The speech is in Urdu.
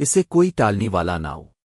اسے کوئی ٹالنی والا نہ ہو۔